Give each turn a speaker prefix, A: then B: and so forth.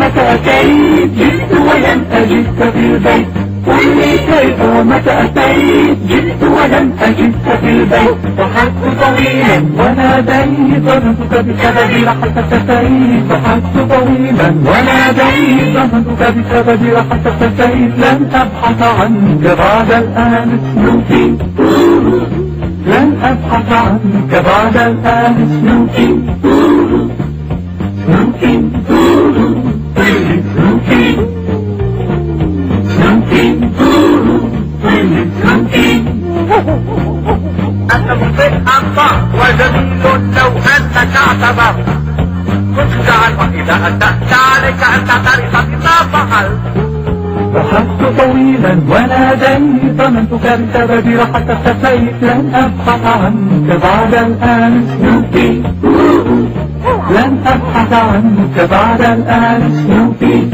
A: متى أتيت جئت ولم أجدك في البيت قل لي كيف ومتى أتيت جئت ولم أجدك في البيت. ضحكت طويلا. وناديت ظننتك بسبب رحلتك سعيد ضحكت طويلا. وناديت ظننتك بسبب رحلتك سعيد لن أبحث عنك بعد الآن سنوكي. لن أبحث عنك بعد الآن سنوكي.
B: أنت مخطئ أخطأ وجميل لو أنك اعتذرت كنت وإذا أسأت عليك أن تعترف بما فعلت.
A: بحثت طويلا وناديت ظننتك بسبب راحتك سيف لن أبحث عنك بعد الآن سنوبي لن أبحث عنك بعد الآن سنوبي